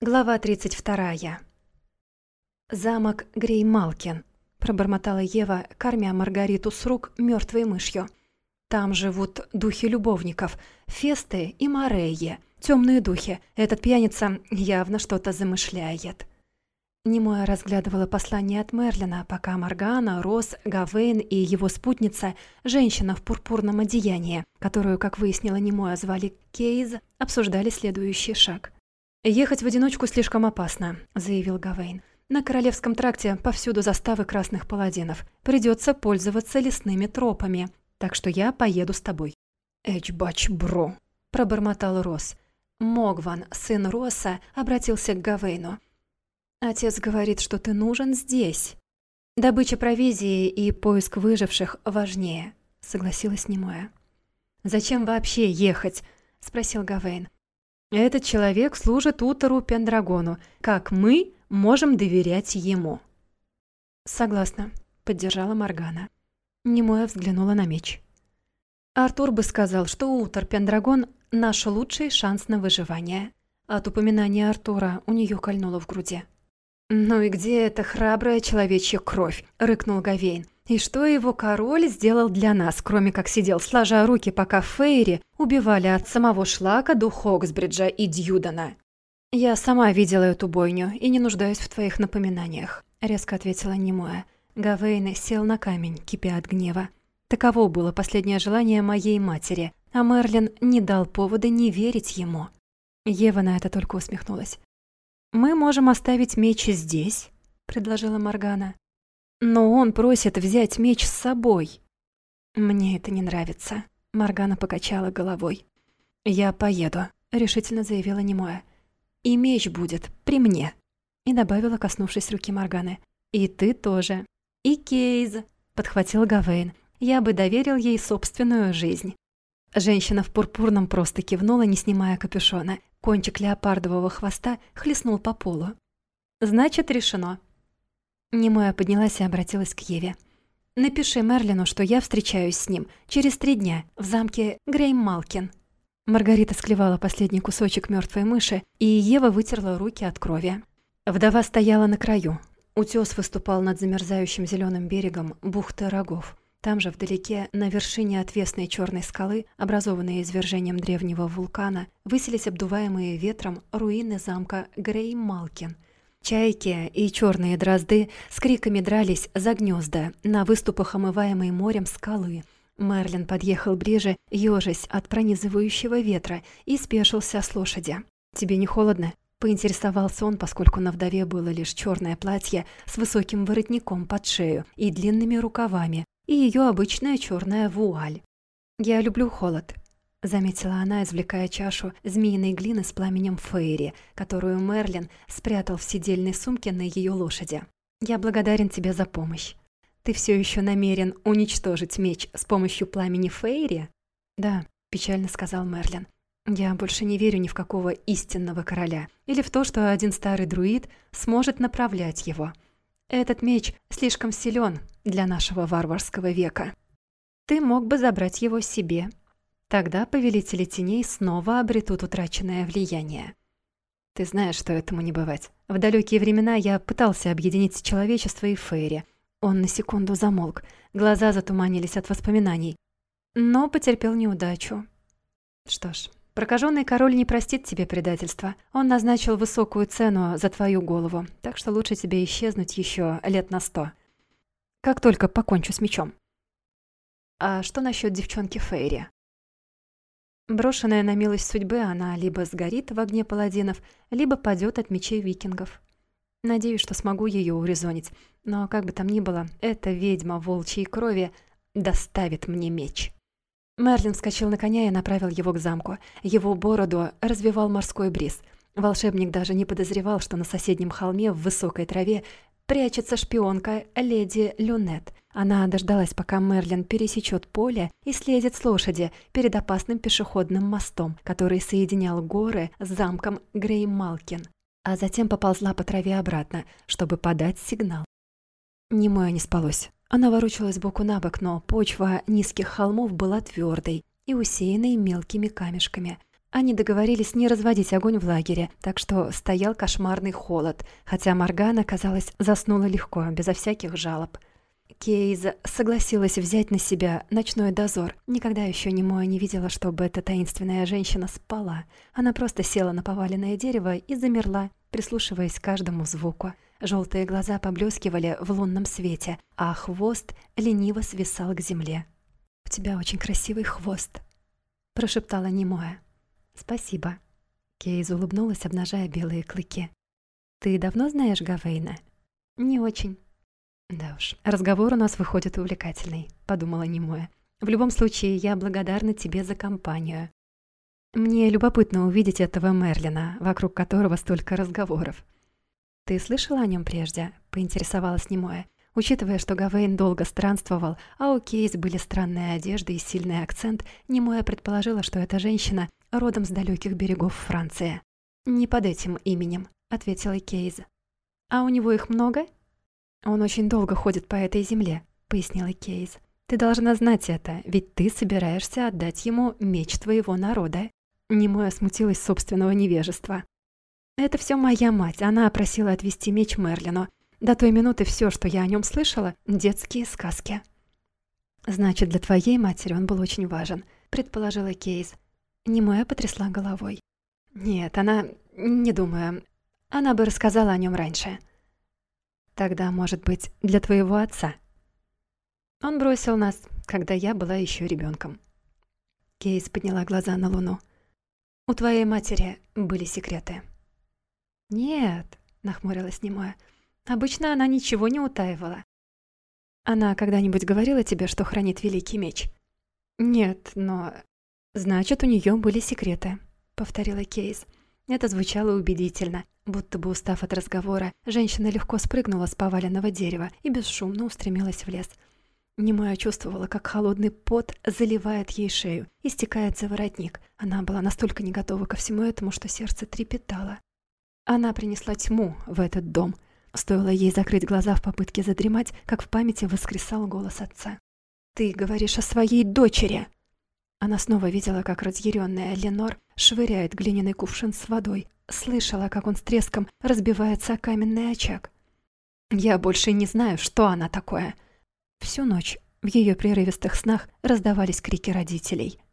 Глава 32. «Замок Греймалкин», — пробормотала Ева, кормя Маргариту с рук мертвой мышью. «Там живут духи любовников, Фесты и Морейе, темные духи. Этот пьяница явно что-то замышляет». Немоя разглядывала послание от Мерлина, пока Моргана, Рос, Гавейн и его спутница, женщина в пурпурном одеянии, которую, как выяснила Немоя, звали Кейз, обсуждали следующий шаг — «Ехать в одиночку слишком опасно», — заявил Гавейн. «На Королевском тракте повсюду заставы красных паладинов. Придется пользоваться лесными тропами. Так что я поеду с тобой». «Эчбач, бро», — пробормотал Рос. Могван, сын Роса, обратился к Гавейну. «Отец говорит, что ты нужен здесь. Добыча провизии и поиск выживших важнее», — согласилась Немоя. «Зачем вообще ехать?» — спросил Гавейн. Этот человек служит Утору Пендрагону, как мы можем доверять ему». «Согласна», — поддержала Моргана. Немоя взглянула на меч. Артур бы сказал, что Утор Пендрагон — наш лучший шанс на выживание. От упоминания Артура у нее кольнуло в груди. «Ну и где эта храбрая человечья кровь?» — рыкнул Гавейн. И что его король сделал для нас, кроме как сидел сложа руки, пока Фейри убивали от самого Шлака до Хоксбриджа и Дьюдана? «Я сама видела эту бойню и не нуждаюсь в твоих напоминаниях», — резко ответила Немоя. Гавейн сел на камень, кипя от гнева. Таково было последнее желание моей матери, а Мерлин не дал повода не верить ему. Ева на это только усмехнулась. «Мы можем оставить меч здесь», — предложила Моргана. Но он просит взять меч с собой. Мне это не нравится. Маргана покачала головой. Я поеду, решительно заявила Немоя. И меч будет при мне. И добавила, коснувшись руки Марганы. И ты тоже. И Кейз, подхватил Гавейн. Я бы доверил ей собственную жизнь. Женщина в пурпурном просто кивнула, не снимая капюшона. Кончик леопардового хвоста хлестнул по полу. «Значит, решено. Немоя поднялась и обратилась к Еве. «Напиши Мерлину, что я встречаюсь с ним через три дня в замке Грейм-Малкин». Маргарита склевала последний кусочек мертвой мыши, и Ева вытерла руки от крови. Вдова стояла на краю. Утес выступал над замерзающим зеленым берегом бухты Рогов. Там же, вдалеке, на вершине отвесной черной скалы, образованной извержением древнего вулкана, высились обдуваемые ветром руины замка Грейм-Малкин – Чайки и черные дрозды с криками дрались за гнезда на выступах омываемой морем скалы. Мерлин подъехал ближе, ежась от пронизывающего ветра, и спешился с лошади. «Тебе не холодно?» — поинтересовался он, поскольку на вдове было лишь черное платье с высоким воротником под шею и длинными рукавами, и ее обычная черная вуаль. «Я люблю холод», — заметила она, извлекая чашу змеиной глины с пламенем Фейри, которую Мерлин спрятал в сидельной сумке на ее лошади. «Я благодарен тебе за помощь. Ты все еще намерен уничтожить меч с помощью пламени Фейри?» «Да», — печально сказал Мерлин. «Я больше не верю ни в какого истинного короля или в то, что один старый друид сможет направлять его. Этот меч слишком силен для нашего варварского века. Ты мог бы забрать его себе Тогда повелители теней снова обретут утраченное влияние. Ты знаешь, что этому не бывать. В далекие времена я пытался объединить человечество и Фейри. Он на секунду замолк, глаза затуманились от воспоминаний, но потерпел неудачу. Что ж, прокаженный король не простит тебе предательства. Он назначил высокую цену за твою голову, так что лучше тебе исчезнуть еще лет на сто. Как только покончу с мечом. А что насчет девчонки Фейри? Брошенная на милость судьбы, она либо сгорит в огне паладинов, либо падет от мечей викингов. Надеюсь, что смогу ее урезонить, но как бы там ни было, эта ведьма волчьей крови доставит мне меч. Мерлин вскочил на коня и направил его к замку. Его бороду развивал морской бриз. Волшебник даже не подозревал, что на соседнем холме в высокой траве прячется шпионка леди Люнет. Она дождалась, пока Мерлин пересечет поле и слезет с лошади перед опасным пешеходным мостом, который соединял горы с замком Греймалкин, а затем поползла по траве обратно, чтобы подать сигнал. Немое не спалось. Она ворочалась боку на бок, но почва низких холмов была твердой и усеянной мелкими камешками. Они договорились не разводить огонь в лагере, так что стоял кошмарный холод, хотя Моргана, казалось, заснула легко, безо всяких жалоб. Кейз согласилась взять на себя ночной дозор. Никогда еще Немоя не видела, чтобы эта таинственная женщина спала. Она просто села на поваленное дерево и замерла, прислушиваясь к каждому звуку. Желтые глаза поблескивали в лунном свете, а хвост лениво свисал к земле. «У тебя очень красивый хвост», — прошептала Немоя. «Спасибо». Кейз улыбнулась, обнажая белые клыки. «Ты давно знаешь Гавейна?» «Не очень». «Да уж, разговор у нас выходит увлекательный», — подумала Немоя. «В любом случае, я благодарна тебе за компанию. Мне любопытно увидеть этого Мерлина, вокруг которого столько разговоров». «Ты слышала о нем прежде?» — поинтересовалась Немоя. Учитывая, что Гавейн долго странствовал, а у Кейс были странные одежды и сильный акцент, Немоя предположила, что эта женщина родом с далеких берегов Франции. «Не под этим именем», — ответила Кейз. «А у него их много?» «Он очень долго ходит по этой земле», — пояснила Кейз. «Ты должна знать это, ведь ты собираешься отдать ему меч твоего народа». Немоя смутилась собственного невежества. «Это все моя мать, она просила отвезти меч Мерлину. До той минуты все, что я о нем слышала, детские сказки. Значит, для твоей матери он был очень важен, предположила Кейс. Немоя потрясла головой. Нет, она... не думаю. Она бы рассказала о нем раньше. Тогда, может быть, для твоего отца. Он бросил нас, когда я была еще ребенком. Кейс подняла глаза на Луну. У твоей матери были секреты. Нет, нахмурилась Немоя. Обычно она ничего не утаивала. Она когда-нибудь говорила тебе, что хранит великий меч? Нет, но... Значит, у нее были секреты, повторила Кейс. Это звучало убедительно. Будто бы устав от разговора, женщина легко спрыгнула с поваленного дерева и бесшумно устремилась в лес. Немоя чувствовала, как холодный пот заливает ей шею и стекает за воротник. Она была настолько не готова ко всему этому, что сердце трепетало. Она принесла тьму в этот дом — Стоило ей закрыть глаза в попытке задремать, как в памяти воскресал голос отца. «Ты говоришь о своей дочери!» Она снова видела, как разъяренная Ленор швыряет глиняный кувшин с водой, слышала, как он с треском разбивается о каменный очаг. «Я больше не знаю, что она такое!» Всю ночь в ее прерывистых снах раздавались крики родителей –